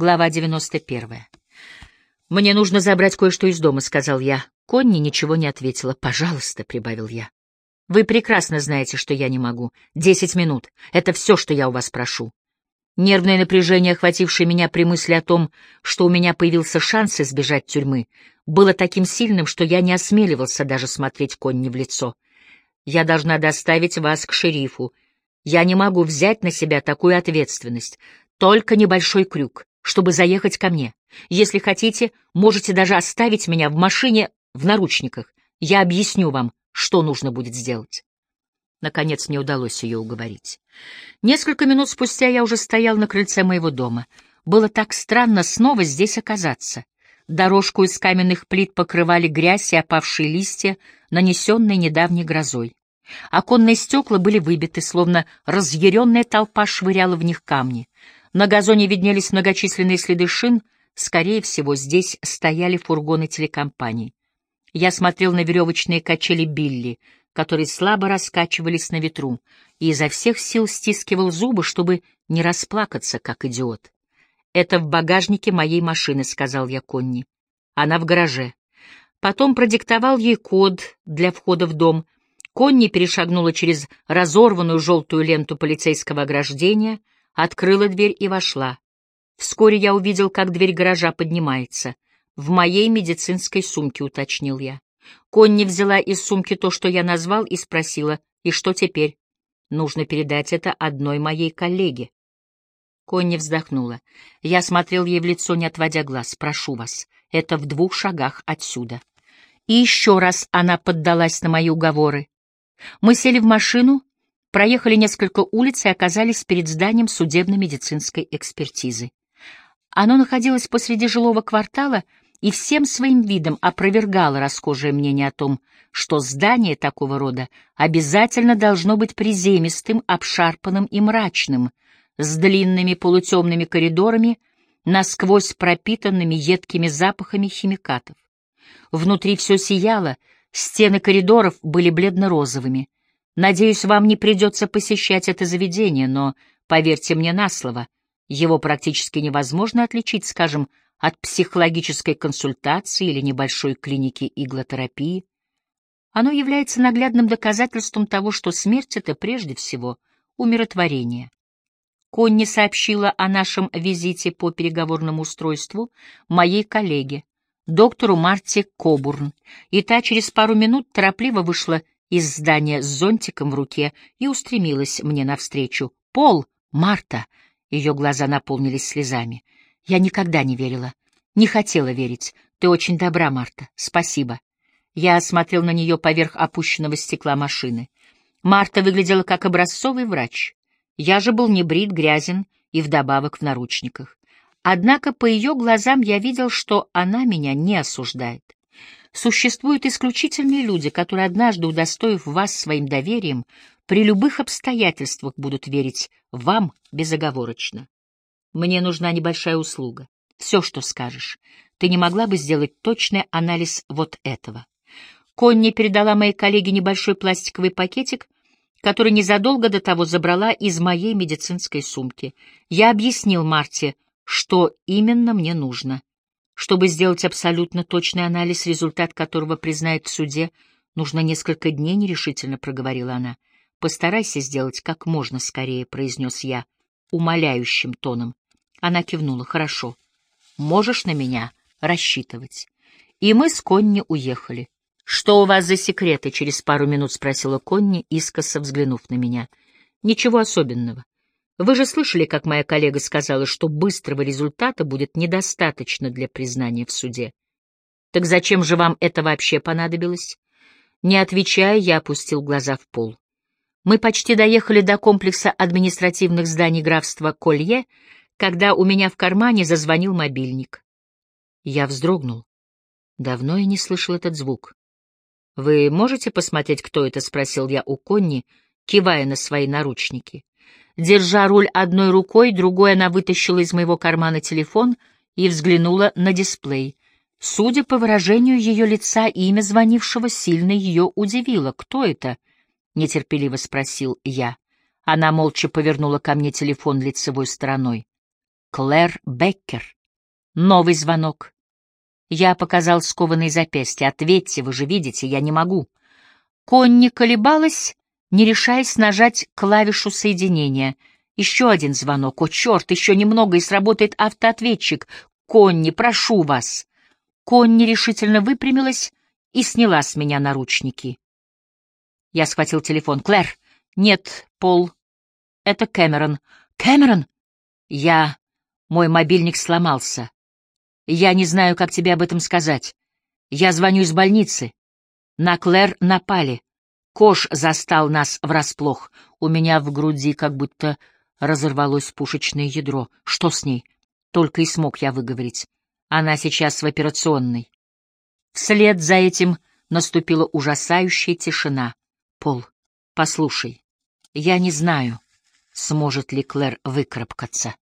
Глава 91. «Мне нужно забрать кое-что из дома», — сказал я. Конни ничего не ответила. «Пожалуйста», — прибавил я. «Вы прекрасно знаете, что я не могу. Десять минут. Это все, что я у вас прошу». Нервное напряжение, охватившее меня при мысли о том, что у меня появился шанс избежать тюрьмы, было таким сильным, что я не осмеливался даже смотреть Конни в лицо. «Я должна доставить вас к шерифу. Я не могу взять на себя такую ответственность. Только небольшой крюк чтобы заехать ко мне. Если хотите, можете даже оставить меня в машине в наручниках. Я объясню вам, что нужно будет сделать. Наконец мне удалось ее уговорить. Несколько минут спустя я уже стоял на крыльце моего дома. Было так странно снова здесь оказаться. Дорожку из каменных плит покрывали грязь и опавшие листья, нанесенные недавней грозой. Оконные стекла были выбиты, словно разъяренная толпа швыряла в них камни. На газоне виднелись многочисленные следы шин, скорее всего, здесь стояли фургоны телекомпаний. Я смотрел на веревочные качели Билли, которые слабо раскачивались на ветру, и изо всех сил стискивал зубы, чтобы не расплакаться, как идиот. «Это в багажнике моей машины», — сказал я Конни. «Она в гараже». Потом продиктовал ей код для входа в дом. Конни перешагнула через разорванную желтую ленту полицейского ограждения — открыла дверь и вошла. Вскоре я увидел, как дверь гаража поднимается. В моей медицинской сумке, уточнил я. Конни взяла из сумки то, что я назвал, и спросила, и что теперь? Нужно передать это одной моей коллеге. Конни вздохнула. Я смотрел ей в лицо, не отводя глаз. «Прошу вас, это в двух шагах отсюда». И еще раз она поддалась на мои уговоры. Мы сели в машину, проехали несколько улиц и оказались перед зданием судебно-медицинской экспертизы. Оно находилось посреди жилого квартала и всем своим видом опровергало расхожее мнение о том, что здание такого рода обязательно должно быть приземистым, обшарпанным и мрачным, с длинными полутемными коридорами, насквозь пропитанными едкими запахами химикатов. Внутри все сияло, стены коридоров были бледно-розовыми, Надеюсь, вам не придется посещать это заведение, но, поверьте мне на слово, его практически невозможно отличить, скажем, от психологической консультации или небольшой клиники иглотерапии. Оно является наглядным доказательством того, что смерть — это прежде всего умиротворение. Конни сообщила о нашем визите по переговорному устройству моей коллеге, доктору Марте Кобурн, и та через пару минут торопливо вышла из здания с зонтиком в руке и устремилась мне навстречу. «Пол! Марта!» Ее глаза наполнились слезами. Я никогда не верила. Не хотела верить. Ты очень добра, Марта. Спасибо. Я осмотрел на нее поверх опущенного стекла машины. Марта выглядела как образцовый врач. Я же был небрит, грязен и вдобавок в наручниках. Однако по ее глазам я видел, что она меня не осуждает. Существуют исключительные люди, которые, однажды удостоив вас своим доверием, при любых обстоятельствах будут верить вам безоговорочно. Мне нужна небольшая услуга. Все, что скажешь. Ты не могла бы сделать точный анализ вот этого? Конни передала моей коллеге небольшой пластиковый пакетик, который незадолго до того забрала из моей медицинской сумки. Я объяснил Марте, что именно мне нужно. Чтобы сделать абсолютно точный анализ, результат которого признают в суде, нужно несколько дней, нерешительно проговорила она. Постарайся сделать как можно скорее, произнес я, умоляющим тоном. Она кивнула. Хорошо. Можешь на меня рассчитывать. И мы с Конни уехали. «Что у вас за секреты?» — через пару минут спросила Конни, искоса взглянув на меня. «Ничего особенного. Вы же слышали, как моя коллега сказала, что быстрого результата будет недостаточно для признания в суде. Так зачем же вам это вообще понадобилось? Не отвечая, я опустил глаза в пол. Мы почти доехали до комплекса административных зданий графства Колье, когда у меня в кармане зазвонил мобильник. Я вздрогнул. Давно я не слышал этот звук. «Вы можете посмотреть, кто это?» — спросил я у Конни, кивая на свои наручники. Держа руль одной рукой, другой она вытащила из моего кармана телефон и взглянула на дисплей. Судя по выражению ее лица, имя звонившего сильно ее удивило. «Кто это?» — нетерпеливо спросил я. Она молча повернула ко мне телефон лицевой стороной. Клэр Беккер. Новый звонок. Я показал скованные запястья. «Ответьте, вы же видите, я не могу». Конни колебалась, не решаясь нажать клавишу соединения. Еще один звонок. О, черт, еще немного, и сработает автоответчик. «Конни, прошу вас!» Конни решительно выпрямилась и сняла с меня наручники. Я схватил телефон. «Клэр!» «Нет, Пол. Это Кэмерон». «Кэмерон!» «Я...» Мой мобильник сломался. Я не знаю, как тебе об этом сказать. Я звоню из больницы. На Клэр напали. Кош застал нас врасплох. У меня в груди как будто разорвалось пушечное ядро. Что с ней? Только и смог я выговорить. Она сейчас в операционной. Вслед за этим наступила ужасающая тишина. Пол, послушай, я не знаю, сможет ли Клэр выкарабкаться.